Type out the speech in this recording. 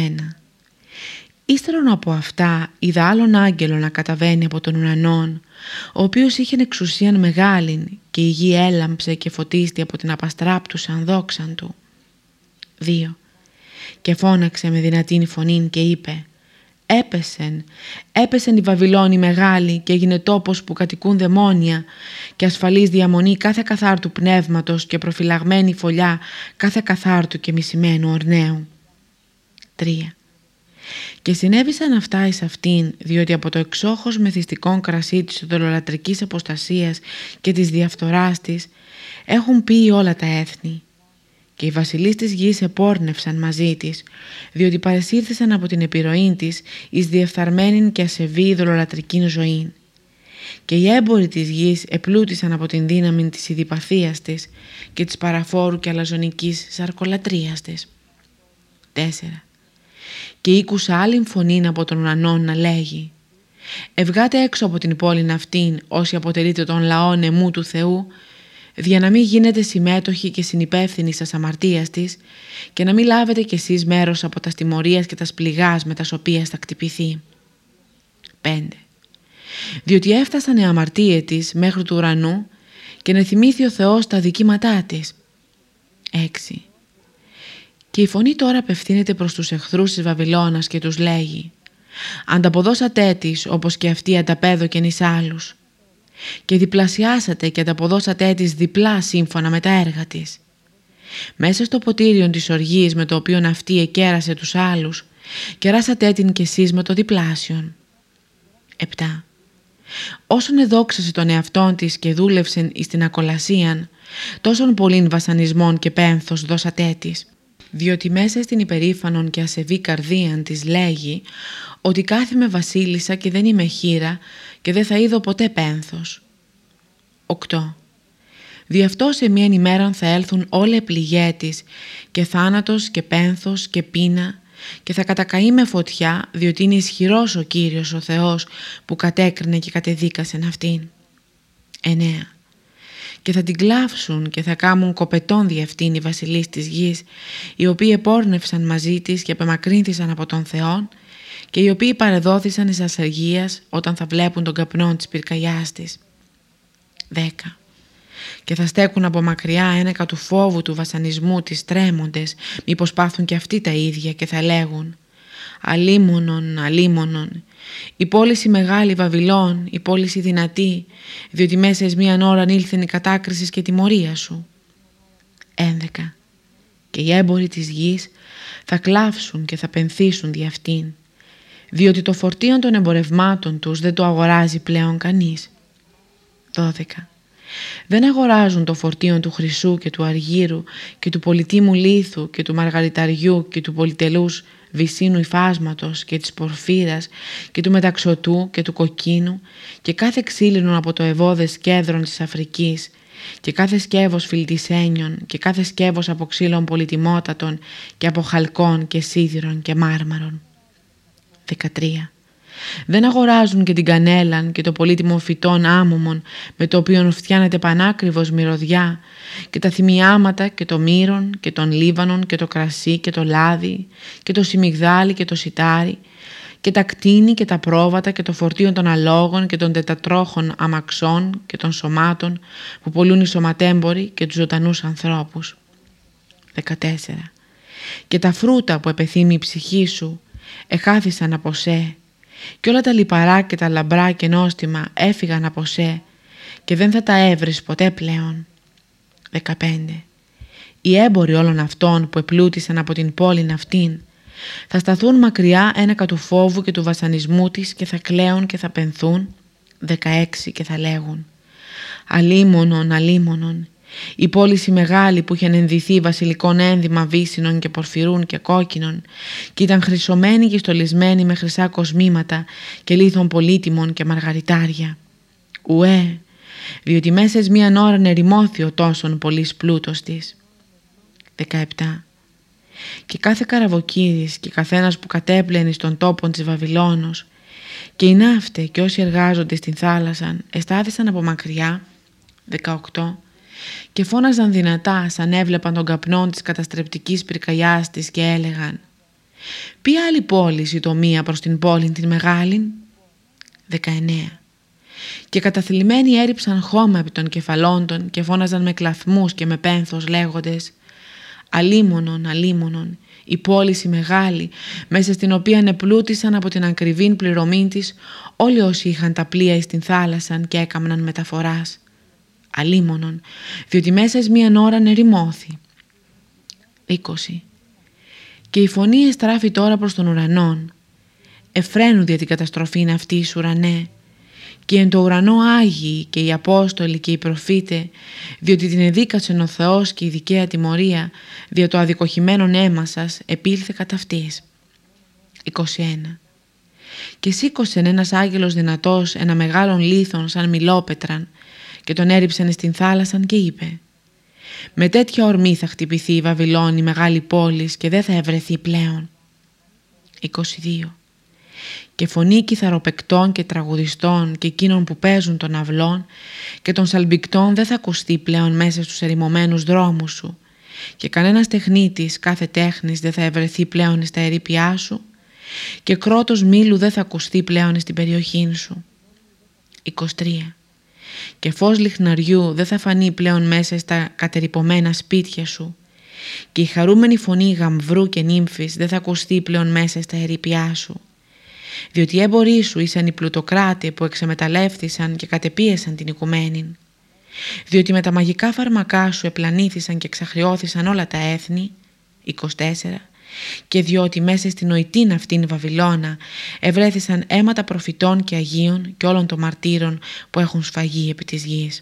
1. Ύστερον από αυτά είδα άλλον άγγελο να καταβαίνει από τον ουρανόν, ο οποίος είχε εξουσίαν μεγάλην και η γη έλαμψε και φωτίστη από την απαστράπτουσαν δόξαν του. 2. Και φώναξε με δυνατήν φωνήν και είπε «Έπεσεν, έπεσεν η Βαβυλώνη μεγάλη και έγινε τόπος που κατοικούν δαιμόνια και ασφαλής διαμονή κάθε καθάρτου πνεύματος και προφυλαγμένη φωλιά κάθε καθάρτου και μισημένου ορναίου». 3. Και συνέβησαν αυτά εις αυτήν, διότι από το εξόχως μεθυστικό κρασί της δολολατρικής αποστασίας και της διαφθοράς της έχουν πει όλα τα έθνη. Και οι βασιλείς της γης επόρνευσαν μαζί της, διότι παρεσύρθησαν από την επιρροή της εις διεφθαρμένην και ασεβή δολολατρική ζωή. Και οι έμποροι της γης επλούτησαν από την δύναμη της ειδιπαθίας της και της παραφόρου και αλαζονικής σαρκολατρίας της. 4 και ήκουσα άλλη φωνή από τον ουρανό να λέγει «Ευγάτε έξω από την πόλη αυτήν όσοι αποτελείτε τον λαό νεμού του Θεού για να μην γίνετε συμμέτοχοι και συνυπεύθυνοι σας αμαρτίας της και να μην λάβετε κι εσείς μέρος από τα στιμωρίας και τα σπληγάς με τα οποία θα κτυπηθεί». 5. Διότι έφτασαν οι αμαρτίες της μέχρι του ουρανού και να θυμήθη ο Θεός τα δικήματά της. 6. Και η φωνή τώρα απευθύνεται προς τους εχθρούς της Βαβυλώνας και τους λέγει «Ανταποδώσατε της όπως και αυτή ανταπέδωκεν εις άλλους και διπλασιάσατε και ανταποδώσατε της διπλά σύμφωνα με τα έργα της. Μέσα στο ποτήριο της οργής με το οποίο αυτή εκέρασε τους άλλους κεράσατε την κι εσείς με το διπλάσιον». 7. Όσον εδόξασε τον εαυτόν της και δούλευσεν εις την ακολασίαν, τόσον πολλήν βασανισμών και πένθος δώσατε της διότι μέσα στην υπερήφανον και ασεβή καρδίαν της λέγει ότι κάθιμαι βασίλισσα και δεν είμαι χείρα και δεν θα είδω ποτέ πένθος. 8. Δι' αυτό σε μία ημέρα θα έλθουν όλα πληγέ της και θάνατος και πένθος και πείνα και θα κατακαεί με φωτιά διότι είναι ισχυρός ο Κύριος ο Θεός που κατέκρινε και κατεδίκασε αυτήν. 9 και θα την κλάψουν και θα κάμουν κοπετών διευτήν οι βασιλείς της γης, οι οποίοι επόρνευσαν μαζί της και απεμακρύνθησαν από τον Θεό και οι οποίοι παρεδόθησαν εις ασεργίας όταν θα βλέπουν τον καπνό της πυρκαγιάς της. 10. Και θα στέκουν από μακριά ένεκα του φόβου του βασανισμού της τρέμοντες, μήπως πάθουν και αυτοί τα ίδια και θα λέγουν «Αλίμονον, αλίμονον, η πόλη η μεγάλη Βαβυλών, η πόλη η δυνατή, διότι μέσα εις μίαν ώρα ήλθεν η κατάκριση και τιμωρία σου. 11. Και οι έμποροι της γης θα κλάψουν και θα πενθήσουν δι' αυτήν, διότι το φορτίο των εμπορευμάτων τους δεν το αγοράζει πλέον κανείς. 12. Δεν αγοράζουν το φορτίο του χρυσού και του αργύρου και του πολυτίμου λίθου και του μαργαριταριού και του πολυτελούς βυσίνου υφάσματος και της πορφύρας και του μεταξωτού και του κοκκίνου και κάθε ξύλινο από το ευώδες κέδρον της Αφρικής και κάθε σκεύος φιλτισένιων και κάθε σκεύος από ξύλων πολυτιμότατων και από χαλκών και σίδηρων και μάρμαρων. 13. Δεν αγοράζουν και την κανέλαν και το πολύτιμο φυτόν άμμομον με το οποίο φτιάνεται πανάκριβος μυρωδιά και τα θυμιάματα και το μύρον και τον λίβανον και το κρασί και το λάδι και το σιμιγδάλι και το σιτάρι και τα κτίνη και τα πρόβατα και το φορτίο των αλόγων και των τετατρόχων αμαξών και των σωμάτων που πολλούν οι σωματέμποροι και τους ζωντανούς ανθρώπους. 14. Και τα φρούτα που επεθύμει η ψυχή σου εχάθησαν από σε και όλα τα λιπαρά και τα λαμπρά και νόστιμα έφυγαν από σε και δεν θα τα έβρεις ποτέ πλέον. 15. Οι έμποροι όλων αυτών που επλούτησαν από την πόλη αυτήν θα σταθούν μακριά ένακα του φόβου και του βασανισμού της και θα κλαίουν και θα πενθούν. 16 και θα λέγουν «Αλίμονον, αλίμονον, η πόλη η μεγάλη που είχε ενδυθεί βασιλικών ένδυμα βύσινων και πορφυρούν και κόκκινων και ήταν χρυσωμένη και στολισμένη με χρυσά κοσμήματα και λίθων πολύτιμων και μαργαριτάρια. Ουέ, διότι μέσα εις μίαν ώρα νεριμώθη ο τόσον πολύς πλούτος της. 17. Και κάθε καραβοκύρης και καθένας που κατέπλαινε στον τόπο της Βαβυλώνος και οι ναύτες και όσοι εργάζονται στην θάλασσα εστάθησαν από μακριά 18 και φώναζαν δυνατά σαν έβλεπαν τον καπνό της καταστρεπτικής πυρκαγιάς της και έλεγαν Ποια άλλη πόλη μία προς την πόλη την μεγάλην; 19. Και καταθλιμμένοι έριψαν χώμα επί των κεφαλών των και φώναζαν με κλαθμούς και με πένθος λέγοντες «Αλίμονον, αλίμονον, η πόλη η μεγάλη, μέσα στην οποία επλούτησαν από την ακριβή πληρωμή της όλοι όσοι είχαν τα πλοία εις την θάλασσα και έκαμναν μεταφοράς. Αλίμονον, διότι μέσα εις μίαν ώρα νερημώθη. 20. Και η φωνή εστράφει τώρα προς τον ουρανόν. Εφραίνουν δια την καταστροφή αυτή εις ουρανέ. Και εν το ουρανό Άγιοι και οι Απόστολοι και οι Προφήτε, διότι την εδίκασεν ο Θεός και η δικαία τιμωρία, δια το αδικοχημένο αίμα σας, επήλθε κατά αυτής. 21. Και σήκωσε ένας άγγελος δυνατός ένα μεγάλον λίθον σαν μιλόπετραν και τον έριψαν στην θάλασσα και είπε «Με τέτοια ορμή θα χτυπηθεί η Βαβυλώνη μεγάλη πόλη και δεν θα ευρεθεί πλέον». 22. Και φωνή κιθαροπεκτών και τραγουδιστών και εκείνων που παίζουν των αυλών και των σαλμπικτών δεν θα ακουστεί πλέον μέσα στους ερημωμένους δρόμους σου και κανένας τεχνίτης κάθε τέχνης δεν θα ευρεθεί πλέον στα ερήπια σου και κρότος μήλου δεν θα ακουστεί πλέον στην περιοχή σου. 23. Και φως λιχναριού δεν θα φανεί πλέον μέσα στα κατερυπωμένα σπίτια σου και η χαρούμενη φωνή γαμβρού και νύμφης δεν θα ακουστεί πλέον μέσα στα ερήπια σου. Διότι οι έμποροι σου ήσαν οι πλουτοκράτοι που εξεμεταλλεύθησαν και κατεπίεσαν την οικουμένη. Διότι με τα μαγικά φαρμακά σου επλανήθησαν και εξαχριώθησαν όλα τα έθνη. 24 και διότι μέσα στην νοητήν αυτήν Βαβυλώνα ευρέθησαν αίματα προφητών και Αγίων και όλων των μαρτύρων που έχουν σφαγεί επί της γης.